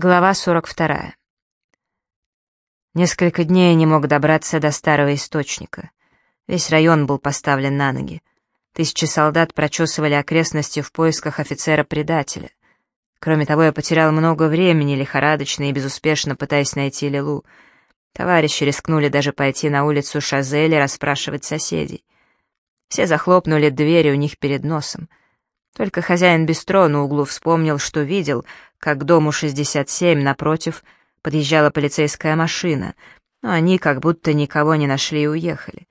Глава 42. Несколько дней я не мог добраться до старого источника. Весь район был поставлен на ноги. Тысячи солдат прочесывали окрестности в поисках офицера-предателя. Кроме того, я потерял много времени, лихорадочно и безуспешно пытаясь найти Лилу. Товарищи рискнули даже пойти на улицу Шазели расспрашивать соседей. Все захлопнули двери у них перед носом. Только хозяин бистро на углу вспомнил, что видел, как к дому 67 напротив подъезжала полицейская машина, но они как будто никого не нашли и уехали.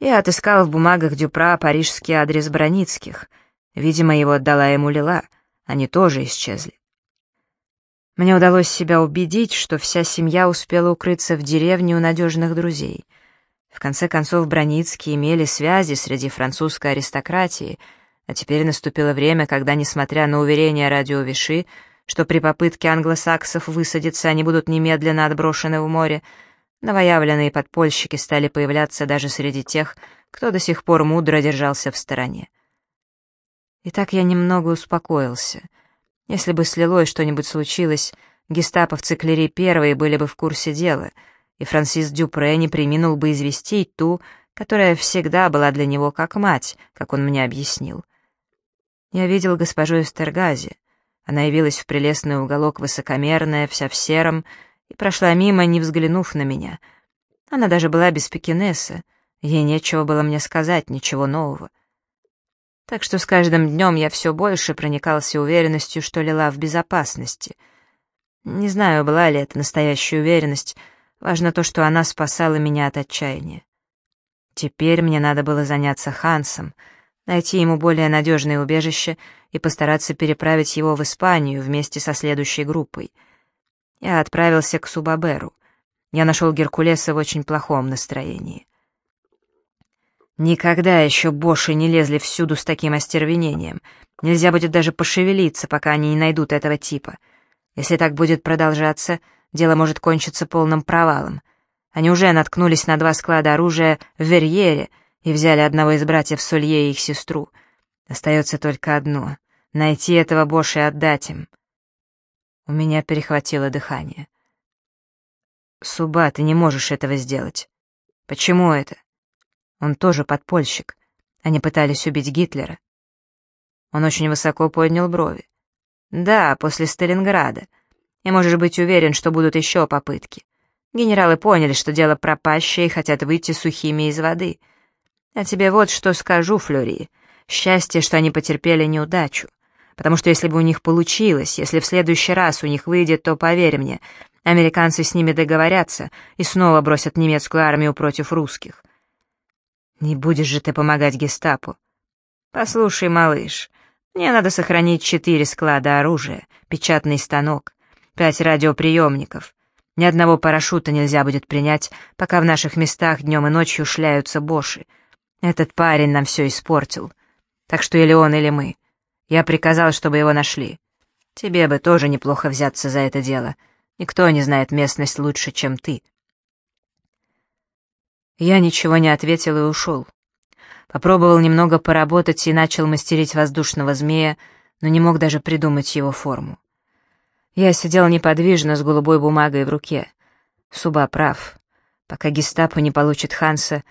Я отыскал в бумагах Дюпра парижский адрес Броницких. Видимо, его отдала ему Лила. Они тоже исчезли. Мне удалось себя убедить, что вся семья успела укрыться в деревне у надежных друзей. В конце концов, Броницкие имели связи среди французской аристократии — а теперь наступило время, когда, несмотря на уверения радио Виши, что при попытке англосаксов высадиться они будут немедленно отброшены в море, новоявленные подпольщики стали появляться даже среди тех, кто до сих пор мудро держался в стороне. И так я немного успокоился. Если бы с что-нибудь случилось, гестаповцы Клери первые были бы в курсе дела, и Франсис Дюпре не приминул бы известить ту, которая всегда была для него как мать, как он мне объяснил. Я видел госпожу Эстергази. Она явилась в прелестный уголок высокомерная, вся в сером, и прошла мимо, не взглянув на меня. Она даже была без пекинеса, ей нечего было мне сказать, ничего нового. Так что с каждым днем я все больше проникался уверенностью, что Лила в безопасности. Не знаю, была ли это настоящая уверенность, важно то, что она спасала меня от отчаяния. Теперь мне надо было заняться Хансом — найти ему более надежное убежище и постараться переправить его в Испанию вместе со следующей группой. Я отправился к Субаберу. Я нашел Геркулеса в очень плохом настроении. Никогда еще Боши не лезли всюду с таким остервенением. Нельзя будет даже пошевелиться, пока они не найдут этого типа. Если так будет продолжаться, дело может кончиться полным провалом. Они уже наткнулись на два склада оружия в Верьере — и взяли одного из братьев Сулье и их сестру. Остается только одно — найти этого Боша и отдать им. У меня перехватило дыхание. «Суба, ты не можешь этого сделать. Почему это? Он тоже подпольщик. Они пытались убить Гитлера». Он очень высоко поднял брови. «Да, после Сталинграда. И можешь быть уверен, что будут еще попытки. Генералы поняли, что дело пропащее и хотят выйти сухими из воды. А тебе вот что скажу, Флори. Счастье, что они потерпели неудачу. Потому что если бы у них получилось, если в следующий раз у них выйдет, то, поверь мне, американцы с ними договорятся и снова бросят немецкую армию против русских. Не будешь же ты помогать гестапо. Послушай, малыш, мне надо сохранить четыре склада оружия, печатный станок, пять радиоприемников. Ни одного парашюта нельзя будет принять, пока в наших местах днем и ночью шляются боши — этот парень нам все испортил. Так что или он, или мы. Я приказал, чтобы его нашли. Тебе бы тоже неплохо взяться за это дело. Никто не знает местность лучше, чем ты. Я ничего не ответил и ушел. Попробовал немного поработать и начал мастерить воздушного змея, но не мог даже придумать его форму. Я сидел неподвижно с голубой бумагой в руке. Суба прав. Пока гестапо не получит Ханса,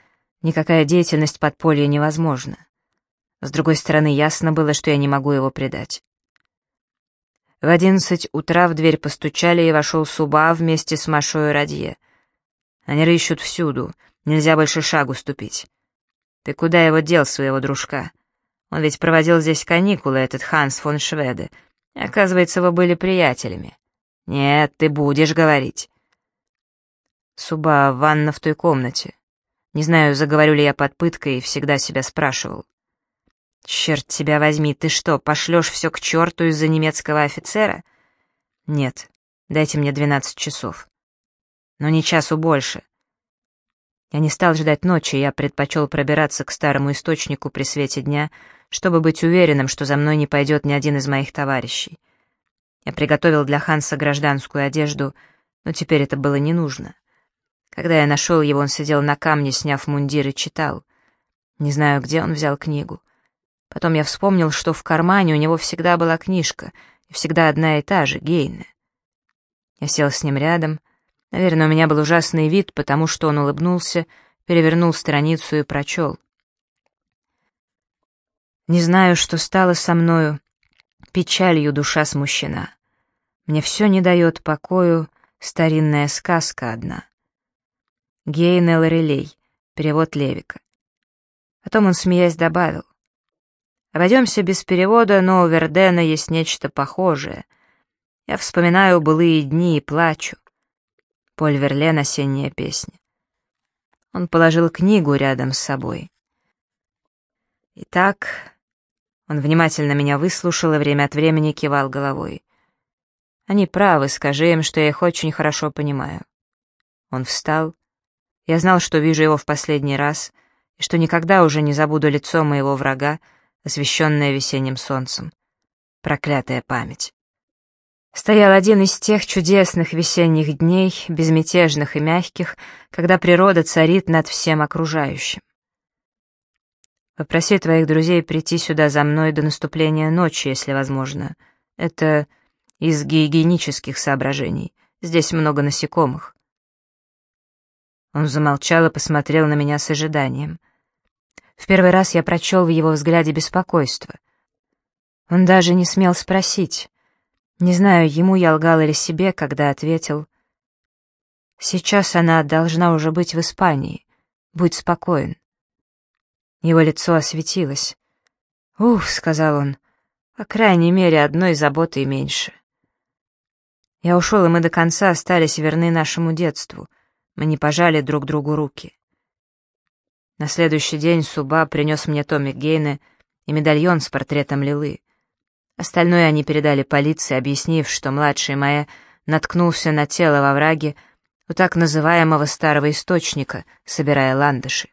Никакая деятельность подполья невозможна. С другой стороны, ясно было, что я не могу его предать. В одиннадцать утра в дверь постучали, и вошел Суба вместе с Машой и Радье. Они рыщут всюду, нельзя больше шагу ступить. Ты куда его дел, своего дружка? Он ведь проводил здесь каникулы, этот Ханс фон Шведе. Оказывается, вы были приятелями. Нет, ты будешь говорить. Суба, ванна в той комнате. Не знаю, заговорю ли я под пыткой, всегда себя спрашивал. «Черт тебя возьми, ты что, пошлешь все к черту из-за немецкого офицера?» «Нет, дайте мне двенадцать часов». «Но не часу больше». Я не стал ждать ночи, я предпочел пробираться к старому источнику при свете дня, чтобы быть уверенным, что за мной не пойдет ни один из моих товарищей. Я приготовил для Ханса гражданскую одежду, но теперь это было не нужно. Когда я нашел его, он сидел на камне, сняв мундир и читал. Не знаю, где он взял книгу. Потом я вспомнил, что в кармане у него всегда была книжка, и всегда одна и та же, Гейне. Я сел с ним рядом. Наверное, у меня был ужасный вид, потому что он улыбнулся, перевернул страницу и прочел. «Не знаю, что стало со мною, печалью душа смущена. Мне все не дает покою старинная сказка одна». Гейн Релей, перевод Левика. Потом он, смеясь, добавил. «Обойдемся без перевода, но у Вердена есть нечто похожее. Я вспоминаю былые дни и плачу. Поль Верлен «Осенняя песня». Он положил книгу рядом с собой. Итак, он внимательно меня выслушал и время от времени кивал головой. Они правы, скажи им, что я их очень хорошо понимаю. Он встал. Я знал, что вижу его в последний раз, и что никогда уже не забуду лицо моего врага, освещенное весенним солнцем. Проклятая память. Стоял один из тех чудесных весенних дней, безмятежных и мягких, когда природа царит над всем окружающим. Попроси твоих друзей прийти сюда за мной до наступления ночи, если возможно. Это из гигиенических соображений. Здесь много насекомых. Он замолчал и посмотрел на меня с ожиданием. В первый раз я прочел в его взгляде беспокойство. Он даже не смел спросить, не знаю, ему я лгал или себе, когда ответил. «Сейчас она должна уже быть в Испании. Будь спокоен». Его лицо осветилось. «Ух», — сказал он, — «по крайней мере, одной заботы меньше». Я ушел, и мы до конца остались верны нашему детству. Мы не пожали друг другу руки. На следующий день Суба принес мне томик Гейне и медальон с портретом Лилы. Остальное они передали полиции, объяснив, что младший Майя наткнулся на тело во враге у так называемого старого источника, собирая ландыши.